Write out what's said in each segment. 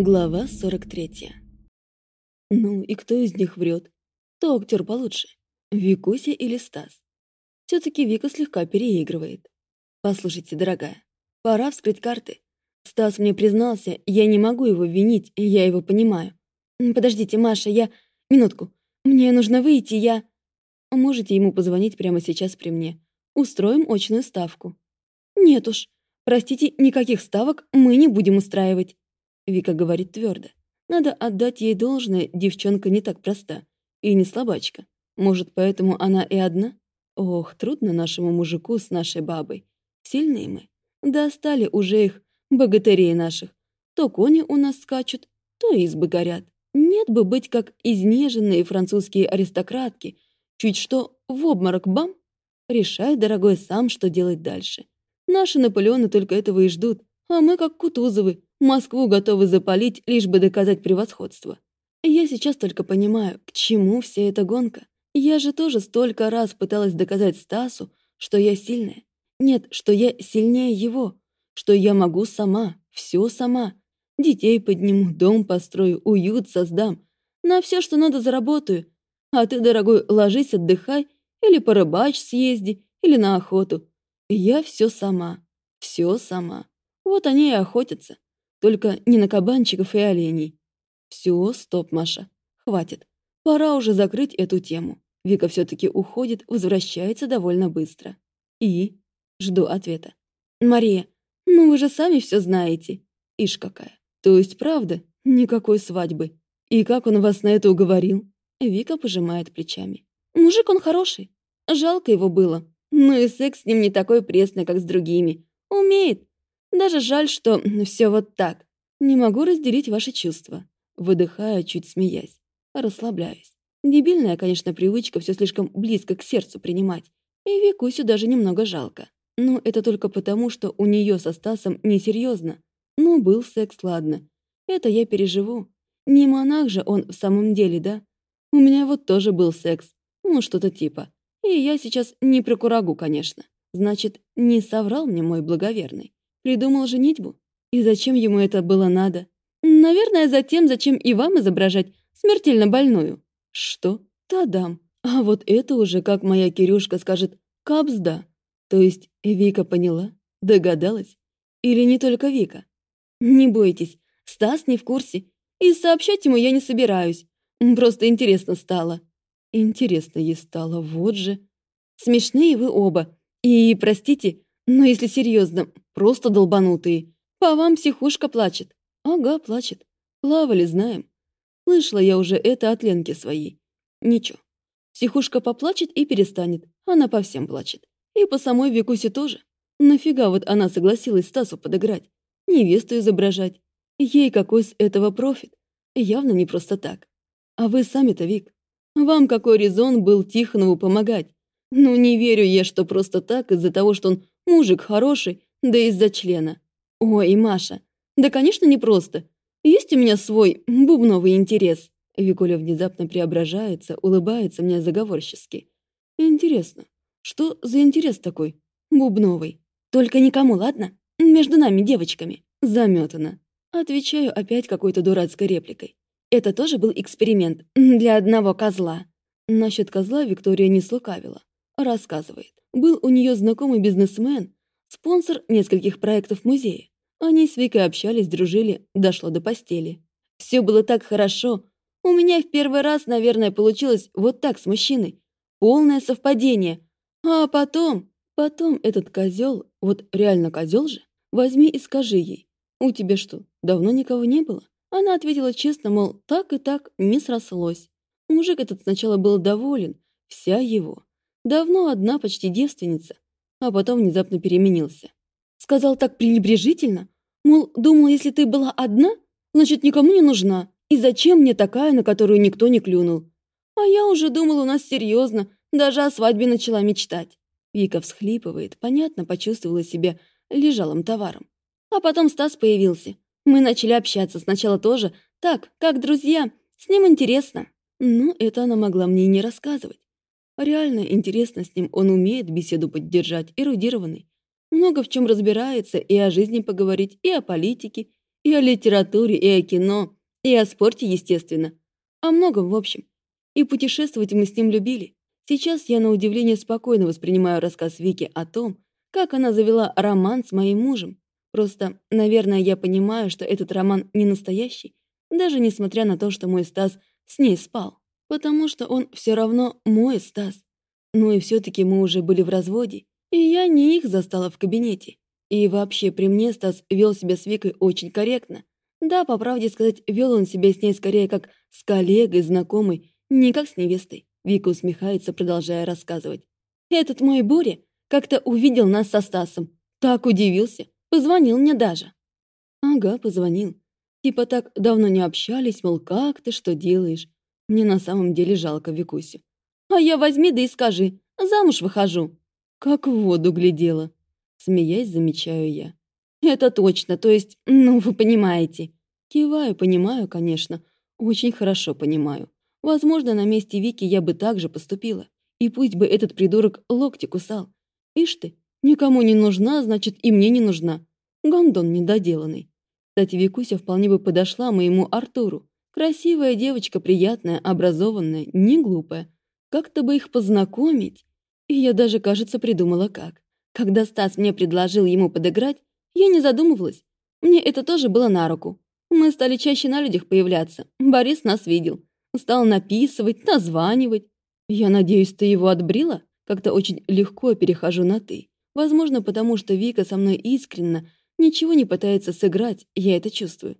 Глава 43. Ну и кто из них врет? Кто актер получше? Викуся или Стас? Все-таки Вика слегка переигрывает. Послушайте, дорогая, пора вскрыть карты. Стас мне признался, я не могу его винить, я его понимаю. Подождите, Маша, я... Минутку. Мне нужно выйти, я... Можете ему позвонить прямо сейчас при мне. Устроим очную ставку. Нет уж. Простите, никаких ставок мы не будем устраивать. Вика говорит твердо. Надо отдать ей должное, девчонка не так проста. И не слабачка. Может, поэтому она и одна? Ох, трудно нашему мужику с нашей бабой. Сильные мы. Достали уже их, богатырей наших. То кони у нас скачут, то избы горят. Нет бы быть как изнеженные французские аристократки. Чуть что, в обморок бам! Решай, дорогой, сам, что делать дальше. Наши Наполеоны только этого и ждут, а мы, как Кутузовы, Москву готовы запалить, лишь бы доказать превосходство. Я сейчас только понимаю, к чему вся эта гонка. Я же тоже столько раз пыталась доказать Стасу, что я сильная. Нет, что я сильнее его, что я могу сама, все сама. Детей подниму, дом построю, уют создам. На все, что надо, заработаю. А ты, дорогой, ложись, отдыхай, или порыбачь съезди, или на охоту. Я все сама, все сама. Вот они и охотятся. Только не на кабанчиков и оленей. Все, стоп, Маша. Хватит. Пора уже закрыть эту тему. Вика все-таки уходит, возвращается довольно быстро. И? Жду ответа. Мария, ну вы же сами все знаете. Ишь какая. То есть правда? Никакой свадьбы. И как он вас на это уговорил? Вика пожимает плечами. Мужик он хороший. Жалко его было. Но и секс с ним не такой пресный, как с другими. Умеет. Даже жаль, что все вот так. Не могу разделить ваши чувства. Выдыхая, чуть смеясь. Расслабляюсь. Дебильная, конечно, привычка все слишком близко к сердцу принимать. И Викусю даже немного жалко. Но это только потому, что у нее со Стасом несерьезно. Ну, был секс, ладно. Это я переживу. Не монах же он в самом деле, да? У меня вот тоже был секс. Ну, что-то типа. И я сейчас не про курагу, конечно. Значит, не соврал мне мой благоверный. Придумал женитьбу? И зачем ему это было надо? Наверное, за тем, зачем и вам изображать смертельно больную. Что? Тадам. А вот это уже, как моя Кирюшка скажет, капсда. То есть Вика поняла? Догадалась? Или не только Вика? Не бойтесь, Стас не в курсе. И сообщать ему я не собираюсь. Просто интересно стало. Интересно ей стало, вот же. Смешные вы оба. И, простите, но если серьезно, просто долбанутые. По вам психушка плачет. Ага, плачет. Плавали, знаем. Слышала я уже это от Ленки своей. Ничего. Психушка поплачет и перестанет. Она по всем плачет. И по самой Викусе тоже. Нафига вот она согласилась Стасу подыграть? Невесту изображать. Ей какой с этого профит? Явно не просто так. А вы сами-то, Вик. Вам какой резон был Тихонову помогать? Ну, не верю я, что просто так, из-за того, что он Мужик хороший, да из-за члена. Ой, Маша, да, конечно, не просто. Есть у меня свой бубновый интерес. Викуля внезапно преображается, улыбается мне заговорчески. Интересно, что за интерес такой? Бубновый. Только никому, ладно? Между нами, девочками. Заметано. Отвечаю опять какой-то дурацкой репликой. Это тоже был эксперимент для одного козла. Насчет козла Виктория не слукавила. Рассказывает. Был у нее знакомый бизнесмен, спонсор нескольких проектов музея. Они с Викой общались, дружили, дошло до постели. Все было так хорошо. У меня в первый раз, наверное, получилось вот так с мужчиной. Полное совпадение. А потом, потом этот козел, вот реально козел же, возьми и скажи ей. У тебя что, давно никого не было? Она ответила честно, мол, так и так не срослось. Мужик этот сначала был доволен, вся его. Давно одна, почти девственница, а потом внезапно переменился. Сказал так пренебрежительно, мол, думал, если ты была одна, значит, никому не нужна, и зачем мне такая, на которую никто не клюнул? А я уже думала, у нас серьезно, даже о свадьбе начала мечтать. Вика всхлипывает, понятно, почувствовала себя лежалым товаром. А потом Стас появился. Мы начали общаться сначала тоже, так, как друзья. С ним интересно. Ну, это она могла мне и не рассказывать. Реально интересно с ним, он умеет беседу поддержать, эрудированный. Много в чем разбирается, и о жизни поговорить, и о политике, И о литературе, и о кино, и о спорте, естественно. О многом, в общем. И путешествовать мы с ним любили. Сейчас я на удивление спокойно воспринимаю рассказ Вики о том, как она завела роман с моим мужем. Просто, наверное, я понимаю, что этот роман не настоящий, даже несмотря на то, что мой Стас с ней спал. Потому что он все равно мой Стас. Ну и все таки мы уже были в разводе, и я не их застала в кабинете. И вообще при мне Стас вел себя с Викой очень корректно. Да, по правде сказать, вел он себя с ней скорее как с коллегой, знакомой, не как с невестой. Вика усмехается, продолжая рассказывать. Этот мой Боря как-то увидел нас со Стасом. Так удивился. Позвонил мне даже. Ага, позвонил. Типа так давно не общались, мол, как ты, что делаешь? Мне на самом деле жалко Викусю. А я возьми да и скажи, замуж выхожу. Как в воду глядела. Смеясь, замечаю я. Это точно, то есть, ну, вы понимаете. Киваю, понимаю, конечно. Очень хорошо понимаю. Возможно, на месте Вики я бы так же поступила. И пусть бы этот придурок локти кусал. Ишь ты, никому не нужна, значит, и мне не нужна. Гондон недоделанный. Кстати, Викуся вполне бы подошла моему Артуру. Красивая девочка, приятная, образованная, не глупая. Как-то бы их познакомить. И я даже, кажется, придумала как. Когда Стас мне предложил ему подыграть, я не задумывалась. Мне это тоже было на руку. Мы стали чаще на людях появляться. Борис нас видел. Стал написывать, названивать. Я надеюсь, ты его отбрила? Как-то очень легко перехожу на «ты». Возможно, потому что Вика со мной искренне ничего не пытается сыграть, я это чувствую.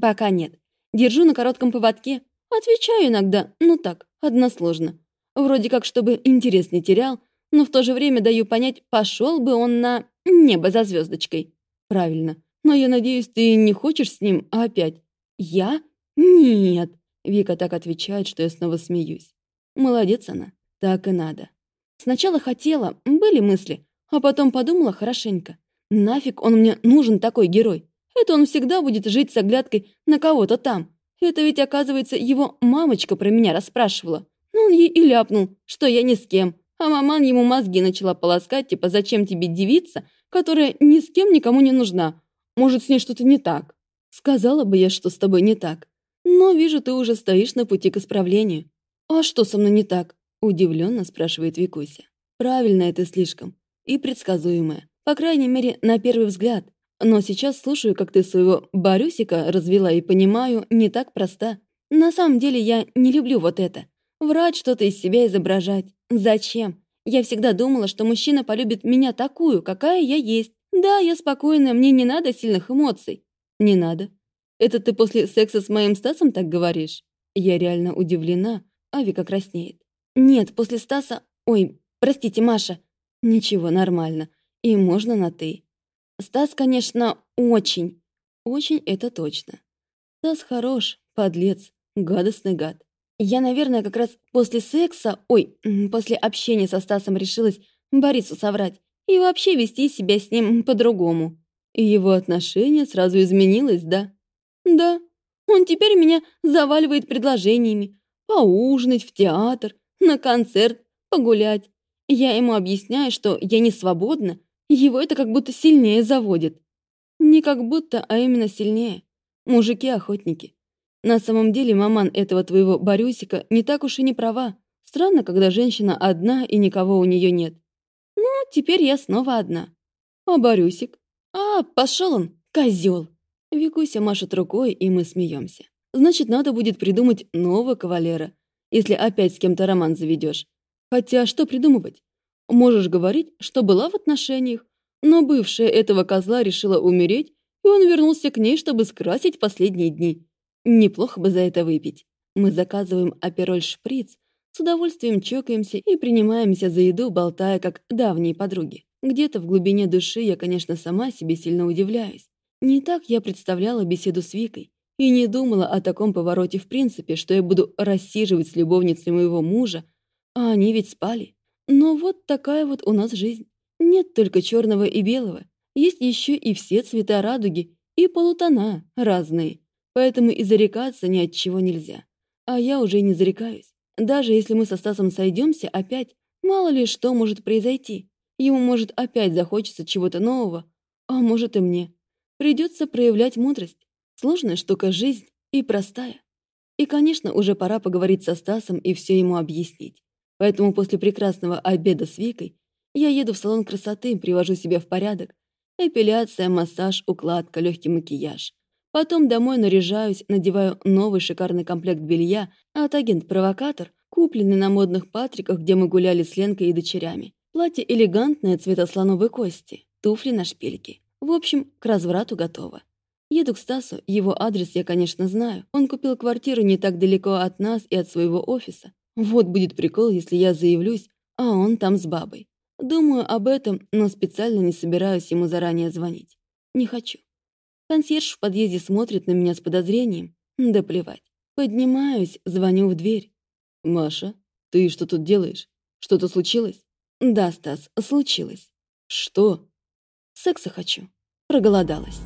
Пока нет. Держу на коротком поводке. Отвечаю иногда, ну так, односложно. Вроде как, чтобы интерес не терял, но в то же время даю понять, пошел бы он на небо за звездочкой. Правильно. Но я надеюсь, ты не хочешь с ним опять? Я? Нет. Вика так отвечает, что я снова смеюсь. Молодец она. Так и надо. Сначала хотела, были мысли, а потом подумала хорошенько. Нафиг он мне нужен такой герой? Это он всегда будет жить с оглядкой на кого-то там. Это ведь, оказывается, его мамочка про меня расспрашивала. Ну, он ей и ляпнул, что я ни с кем. А маман ему мозги начала полоскать, типа, зачем тебе девица, которая ни с кем никому не нужна? Может, с ней что-то не так? Сказала бы я, что с тобой не так. Но вижу, ты уже стоишь на пути к исправлению. А что со мной не так? Удивленно спрашивает Викуся. Правильно это слишком. И предсказуемое. По крайней мере, на первый взгляд. Но сейчас слушаю, как ты своего Борюсика развела и понимаю, не так проста. На самом деле я не люблю вот это. Врать что-то из себя изображать. Зачем? Я всегда думала, что мужчина полюбит меня такую, какая я есть. Да, я спокойная, мне не надо сильных эмоций. Не надо. Это ты после секса с моим Стасом так говоришь? Я реально удивлена, а Вика краснеет. Нет, после Стаса... Ой, простите, Маша. Ничего, нормально. И можно на «ты». Стас, конечно, очень. Очень это точно. Стас хорош, подлец, гадостный гад. Я, наверное, как раз после секса, ой, после общения со Стасом решилась Борису соврать и вообще вести себя с ним по-другому. И его отношение сразу изменилось, да? Да. Он теперь меня заваливает предложениями. Поужинать в театр, на концерт, погулять. Я ему объясняю, что я не свободна, его это как будто сильнее заводит. Не как будто, а именно сильнее. Мужики-охотники. На самом деле маман этого твоего Борюсика не так уж и не права. Странно, когда женщина одна и никого у нее нет. Ну, теперь я снова одна. А Борюсик? А, пошел он, козел. Викуся машет рукой, и мы смеемся. Значит, надо будет придумать нового кавалера, если опять с кем-то роман заведешь. Хотя что придумывать? Можешь говорить, что была в отношениях, но бывшая этого козла решила умереть, и он вернулся к ней, чтобы скрасить последние дни. Неплохо бы за это выпить. Мы заказываем апероль-шприц, с удовольствием чокаемся и принимаемся за еду, болтая как давние подруги. Где-то в глубине души я, конечно, сама себе сильно удивляюсь. Не так я представляла беседу с Викой и не думала о таком повороте в принципе, что я буду рассиживать с любовницей моего мужа, а они ведь спали. Но вот такая вот у нас жизнь. Нет только черного и белого. Есть еще и все цвета радуги, и полутона разные. Поэтому и зарекаться ни от чего нельзя. А я уже не зарекаюсь. Даже если мы со Стасом сойдемся опять, мало ли что может произойти. Ему может опять захочется чего-то нового, а может и мне. Придется проявлять мудрость. Сложная штука жизнь и простая. И, конечно, уже пора поговорить со Стасом и все ему объяснить. Поэтому после прекрасного обеда с Викой я еду в салон красоты, привожу себя в порядок. Эпиляция, массаж, укладка, легкий макияж. Потом домой наряжаюсь, надеваю новый шикарный комплект белья от агент-провокатор, купленный на модных патриках, где мы гуляли с Ленкой и дочерями. Платье элегантное, цвета слоновой кости, туфли на шпильке. В общем, к разврату готово. Еду к Стасу, его адрес я, конечно, знаю. Он купил квартиру не так далеко от нас и от своего офиса. Вот будет прикол, если я заявлюсь, а он там с бабой. Думаю об этом, но специально не собираюсь ему заранее звонить. Не хочу. Консьерж в подъезде смотрит на меня с подозрением. Да плевать. Поднимаюсь, звоню в дверь. «Маша, ты что тут делаешь? Что-то случилось?» «Да, Стас, случилось». «Что?» «Секса хочу. Проголодалась».